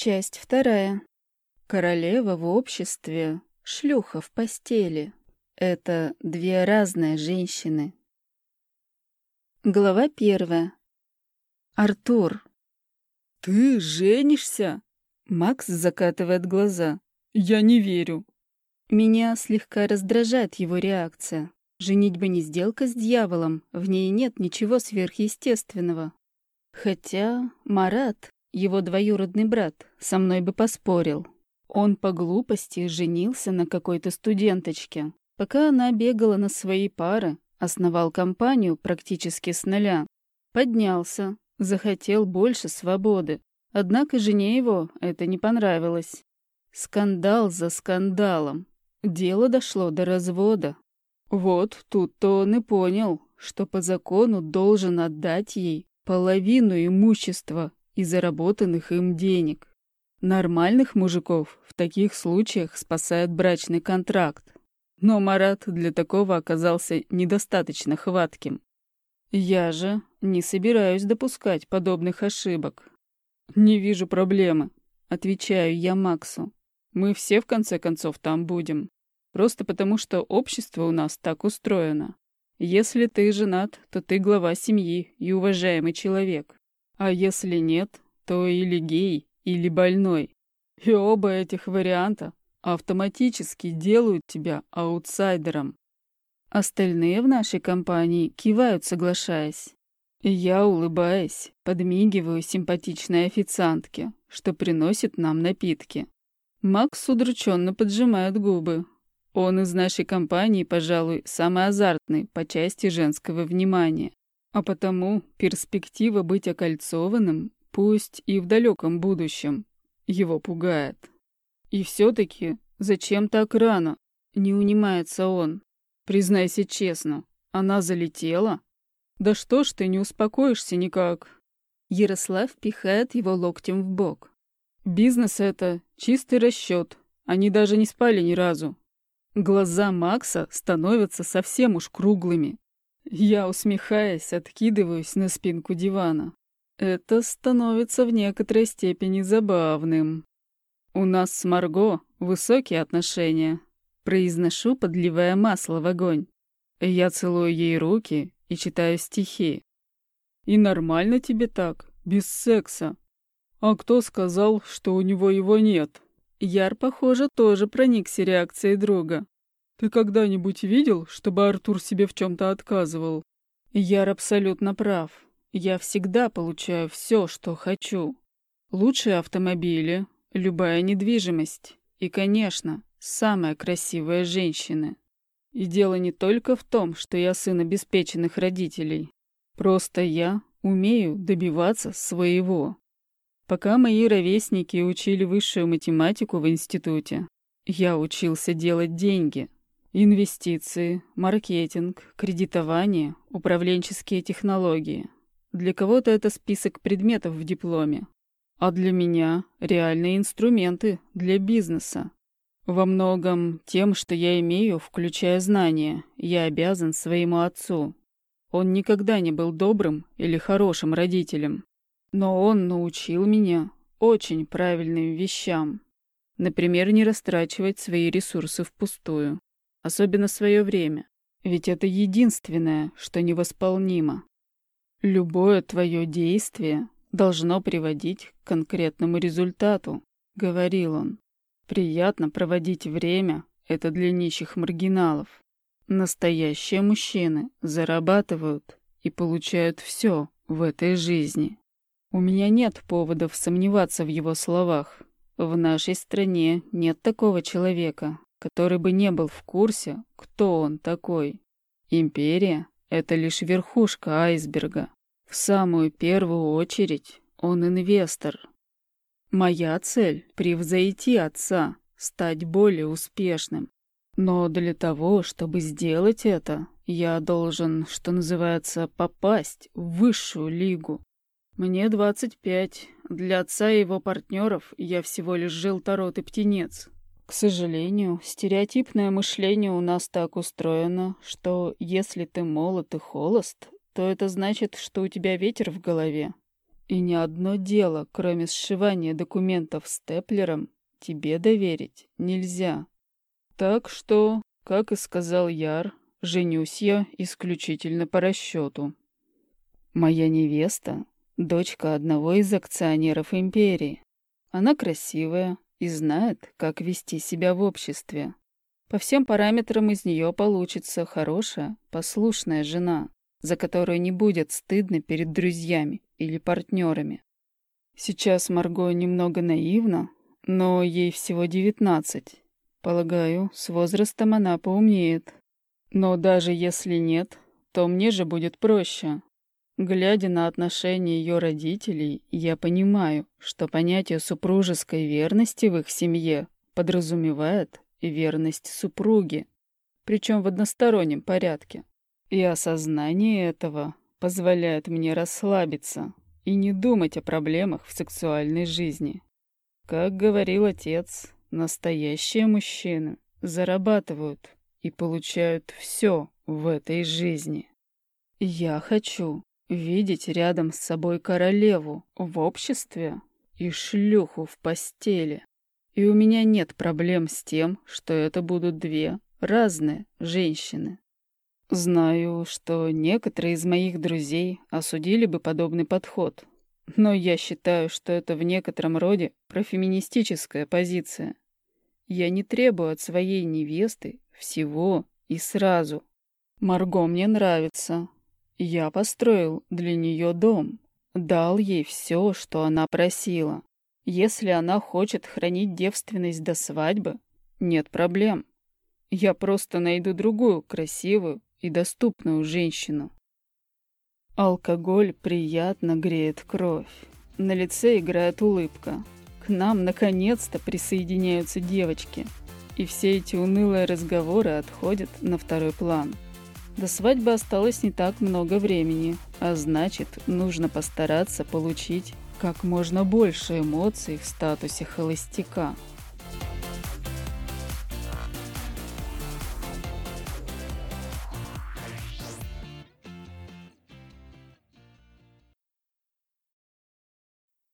Часть вторая. Королева в обществе, шлюха в постели. Это две разные женщины. Глава первая. Артур. «Ты женишься?» Макс закатывает глаза. «Я не верю». Меня слегка раздражает его реакция. Женитьба не сделка с дьяволом, в ней нет ничего сверхъестественного. Хотя Марат, его двоюродный брат, со мной бы поспорил. Он по глупости женился на какой-то студенточке. Пока она бегала на свои пары, основал компанию практически с нуля. Поднялся, захотел больше свободы. Однако жене его это не понравилось. Скандал за скандалом. Дело дошло до развода. Вот тут-то он и понял, что по закону должен отдать ей половину имущества и заработанных им денег. Нормальных мужиков в таких случаях спасает брачный контракт. Но Марат для такого оказался недостаточно хватким. Я же не собираюсь допускать подобных ошибок. «Не вижу проблемы», — отвечаю я Максу. «Мы все, в конце концов, там будем. Просто потому, что общество у нас так устроено. Если ты женат, то ты глава семьи и уважаемый человек. А если нет, то или гей, или больной. И оба этих варианта автоматически делают тебя аутсайдером. Остальные в нашей компании кивают, соглашаясь. Я, улыбаясь, подмигиваю симпатичной официантке, что приносит нам напитки. Макс удрученно поджимает губы, он из нашей компании, пожалуй, самый азартный по части женского внимания. А потому перспектива быть окольцованным, пусть и в далеком будущем, его пугает. И все-таки зачем так рано? Не унимается он. Признайся честно, она залетела? Да что ж ты не успокоишься никак? Ярослав пихает его локтем в бок. Бизнес это чистый расчет. Они даже не спали ни разу. Глаза Макса становятся совсем уж круглыми. Я, усмехаясь, откидываюсь на спинку дивана. Это становится в некоторой степени забавным. У нас с Марго высокие отношения. Произношу, подливая масло в огонь. Я целую ей руки и читаю стихи. И нормально тебе так, без секса. А кто сказал, что у него его нет? Яр, похоже, тоже проникся реакцией друга. «Ты когда-нибудь видел, чтобы Артур себе в чем-то отказывал?» Яр абсолютно прав. Я всегда получаю все, что хочу. Лучшие автомобили, любая недвижимость и, конечно, самая красивая женщина. И дело не только в том, что я сын обеспеченных родителей. Просто я умею добиваться своего. Пока мои ровесники учили высшую математику в институте, я учился делать деньги. Инвестиции, маркетинг, кредитование, управленческие технологии. Для кого-то это список предметов в дипломе, а для меня реальные инструменты для бизнеса. Во многом тем, что я имею, включая знания, я обязан своему отцу. Он никогда не был добрым или хорошим родителем. Но он научил меня очень правильным вещам. Например, не растрачивать свои ресурсы впустую. Особенно свое время. Ведь это единственное, что невосполнимо. Любое твое действие должно приводить к конкретному результату, говорил он. Приятно проводить время — это для нищих маргиналов. Настоящие мужчины зарабатывают и получают все в этой жизни. У меня нет поводов сомневаться в его словах. В нашей стране нет такого человека, который бы не был в курсе, кто он такой. Империя — это лишь верхушка айсберга. В самую первую очередь он инвестор. Моя цель — превзойти отца, стать более успешным. Но для того, чтобы сделать это, я должен, что называется, попасть в высшую лигу. Мне 25. Для отца и его партнеров я всего лишь желторот и птенец. К сожалению, стереотипное мышление у нас так устроено, что если ты молод и холост, то это значит, что у тебя ветер в голове. И ни одно дело, кроме сшивания документов степлером, тебе доверить нельзя. Так что, как и сказал Яр, женюсь я исключительно по расчету. Моя невеста — дочка одного из акционеров империи. Она красивая и знает, как вести себя в обществе. По всем параметрам из нее получится хорошая, послушная жена, за которую не будет стыдно перед друзьями или партнерами. Сейчас Марго немного наивна, но ей всего девятнадцать. Полагаю, с возрастом она поумнеет. Но даже если нет, то мне же будет проще. Глядя на отношения ее родителей, я понимаю, что понятие супружеской верности в их семье подразумевает верность супруге, причем в одностороннем порядке. И осознание этого позволяет мне расслабиться и не думать о проблемах в сексуальной жизни. Как говорил отец, настоящие мужчины зарабатывают и получают все в этой жизни. Я хочу видеть рядом с собой королеву в обществе и шлюху в постели. И у меня нет проблем с тем, что это будут две разные женщины. Знаю, что некоторые из моих друзей осудили бы подобный подход, но я считаю, что это в некотором роде профеминистическая позиция. Я не требую от своей невесты всего и сразу. Марго мне нравится. Я построил для нее дом, дал ей все, что она просила. Если она хочет хранить девственность до свадьбы, нет проблем. Я просто найду другую красивую и доступную женщину. Алкоголь приятно греет кровь. На лице играет улыбка. К нам наконец-то присоединяются девочки. И все эти унылые разговоры отходят на второй план. До свадьбы осталось не так много времени, а значит, нужно постараться получить как можно больше эмоций в статусе холостяка –